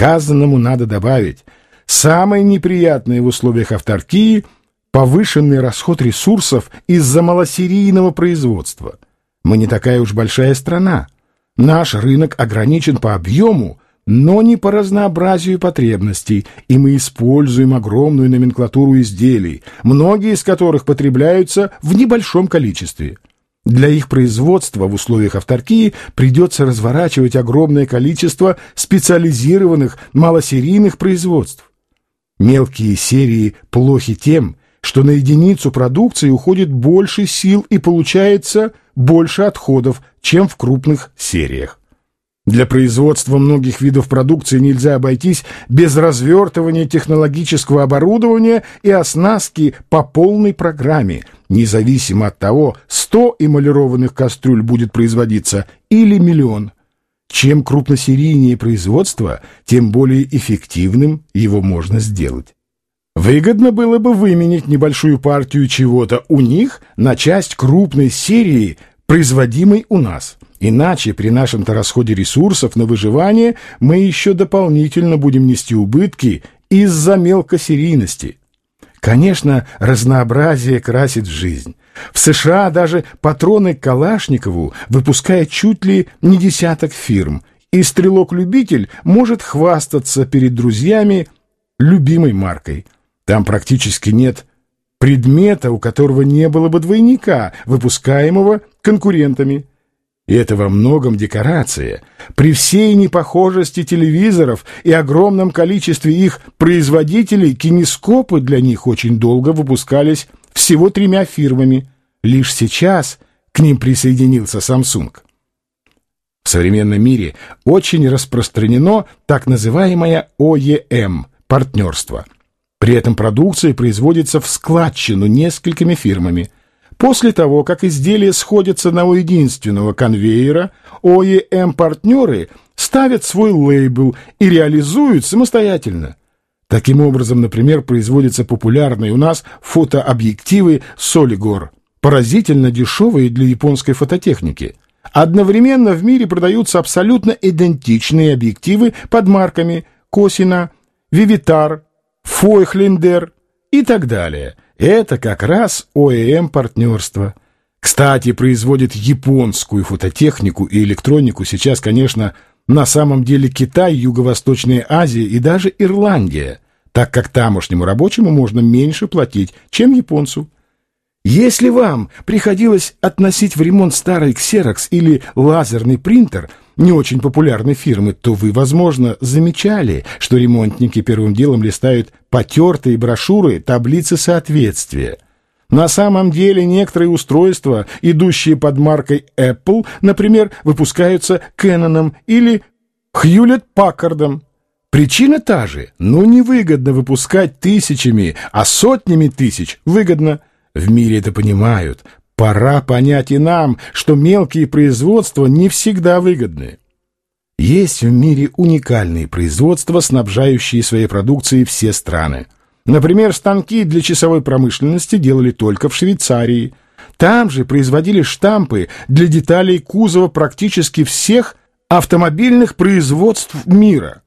сказанному надо добавить, самое неприятное в условиях авторкии – повышенный расход ресурсов из-за малосерийного производства. Мы не такая уж большая страна. Наш рынок ограничен по объему, но не по разнообразию потребностей, и мы используем огромную номенклатуру изделий, многие из которых потребляются в небольшом количестве – для их производства в условиях авторкии придется разворачивать огромное количество специализированных малосерийных производств. Мелкие серии плохи тем, что на единицу продукции уходит больше сил и получается больше отходов, чем в крупных сериях. Для производства многих видов продукции нельзя обойтись без развертывания технологического оборудования и оснастки по полной программе, независимо от того, 100 эмалированных кастрюль будет производиться или миллион. Чем крупносерийнее производство, тем более эффективным его можно сделать. Выгодно было бы выменить небольшую партию чего-то у них на часть крупной серии, производимой у нас – Иначе при нашем-то расходе ресурсов на выживание мы еще дополнительно будем нести убытки из-за мелкосерийности. Конечно, разнообразие красит жизнь. В США даже патроны к Калашникову выпускает чуть ли не десяток фирм, и стрелок-любитель может хвастаться перед друзьями любимой маркой. Там практически нет предмета, у которого не было бы двойника, выпускаемого конкурентами. И это во многом декорация. При всей непохожести телевизоров и огромном количестве их производителей кинескопы для них очень долго выпускались всего тремя фирмами. Лишь сейчас к ним присоединился Samsung. В современном мире очень распространено так называемое ОЕМ – партнерство. При этом продукция производится в складчину несколькими фирмами – После того, как изделия сходятся на у единственного конвейера, ОЕМ-партнеры ставят свой лейбл и реализуют самостоятельно. Таким образом, например, производятся популярные у нас фотообъективы Солигор, поразительно дешевые для японской фототехники. Одновременно в мире продаются абсолютно идентичные объективы под марками Косина, Вивитар, Фойхлендер и так далее – это как раз ОЭМ-партнерство. Кстати, производит японскую фототехнику и электронику сейчас, конечно, на самом деле Китай, Юго-Восточная Азия и даже Ирландия, так как тамошнему рабочему можно меньше платить, чем японцу. Если вам приходилось относить в ремонт старый ксерокс или лазерный принтер – не очень популярной фирмы, то вы, возможно, замечали, что ремонтники первым делом листают потертые брошюры, таблицы соответствия. На самом деле некоторые устройства, идущие под маркой Apple, например, выпускаются Canon или Hewlett-Packard. Причина та же, но невыгодно выпускать тысячами, а сотнями тысяч выгодно. В мире это понимают, Пора понять и нам, что мелкие производства не всегда выгодны. Есть в мире уникальные производства, снабжающие своей продукцией все страны. Например, станки для часовой промышленности делали только в Швейцарии. Там же производили штампы для деталей кузова практически всех автомобильных производств мира.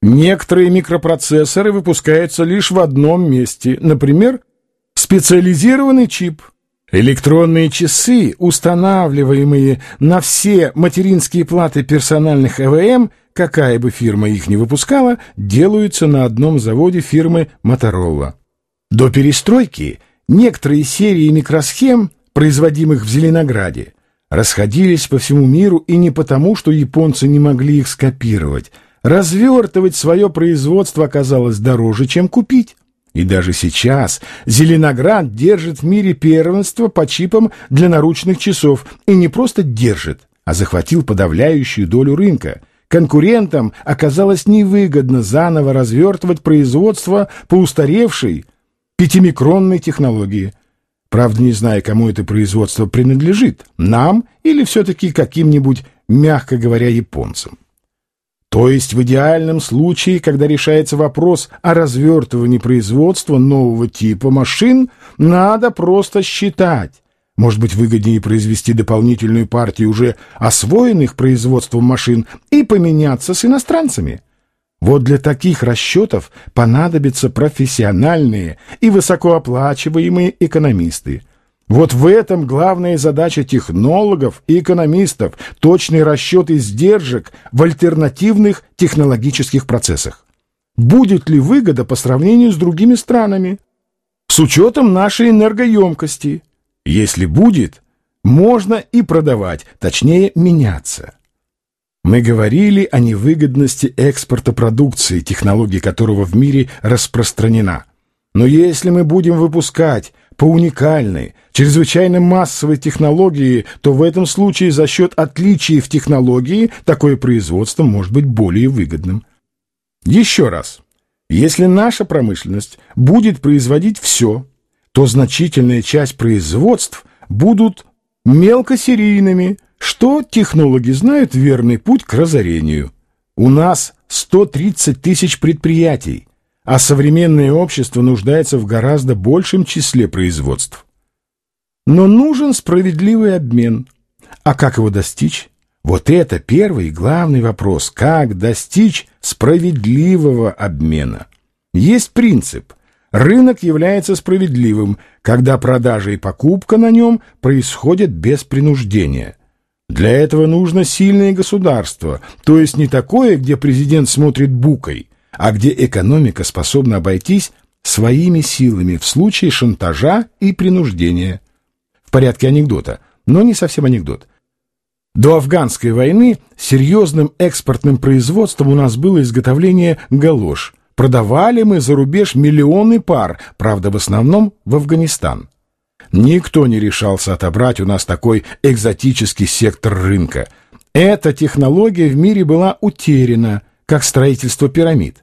Некоторые микропроцессоры выпускаются лишь в одном месте, например, специализированный чип – Электронные часы, устанавливаемые на все материнские платы персональных ЭВМ, какая бы фирма их ни выпускала, делаются на одном заводе фирмы Motorola. До перестройки некоторые серии микросхем, производимых в Зеленограде, расходились по всему миру и не потому, что японцы не могли их скопировать. Развертывать свое производство оказалось дороже, чем купить. И даже сейчас Зеленоград держит в мире первенство по чипам для наручных часов. И не просто держит, а захватил подавляющую долю рынка. Конкурентам оказалось невыгодно заново развертывать производство по устаревшей пятимикронной технологии. Правда, не знаю, кому это производство принадлежит, нам или все-таки каким-нибудь, мягко говоря, японцам. То есть в идеальном случае, когда решается вопрос о развертывании производства нового типа машин, надо просто считать. Может быть, выгоднее произвести дополнительную партию уже освоенных производством машин и поменяться с иностранцами. Вот для таких расчетов понадобятся профессиональные и высокооплачиваемые экономисты. Вот в этом главная задача технологов и экономистов – точный расчет издержек в альтернативных технологических процессах. Будет ли выгода по сравнению с другими странами? С учетом нашей энергоемкости. Если будет, можно и продавать, точнее меняться. Мы говорили о невыгодности экспорта продукции, технология которого в мире распространена. Но если мы будем выпускать по уникальной, чрезвычайно массовой технологии, то в этом случае за счет отличий в технологии такое производство может быть более выгодным. Еще раз, если наша промышленность будет производить все, то значительная часть производств будут мелкосерийными, что технологи знают верный путь к разорению. У нас 130 тысяч предприятий, а современное общество нуждается в гораздо большем числе производств. Но нужен справедливый обмен. А как его достичь? Вот это первый и главный вопрос. Как достичь справедливого обмена? Есть принцип. Рынок является справедливым, когда продажа и покупка на нем происходят без принуждения – для этого нужно сильное государство, то есть не такое, где президент смотрит букой, а где экономика способна обойтись своими силами в случае шантажа и принуждения. В порядке анекдота, но не совсем анекдот. До афганской войны серьезным экспортным производством у нас было изготовление галош. Продавали мы за рубеж миллионы пар, правда, в основном в Афганистан. Никто не решался отобрать у нас такой экзотический сектор рынка. Эта технология в мире была утеряна, как строительство пирамид.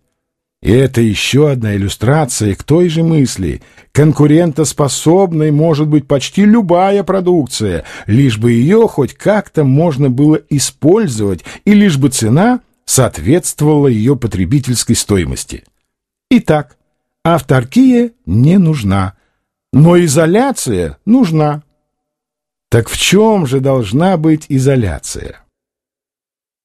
И это еще одна иллюстрация к той же мысли. Конкурентоспособной может быть почти любая продукция, лишь бы ее хоть как-то можно было использовать, и лишь бы цена соответствовала ее потребительской стоимости. Итак, авторкия не нужна. Но изоляция нужна. Так в чем же должна быть изоляция?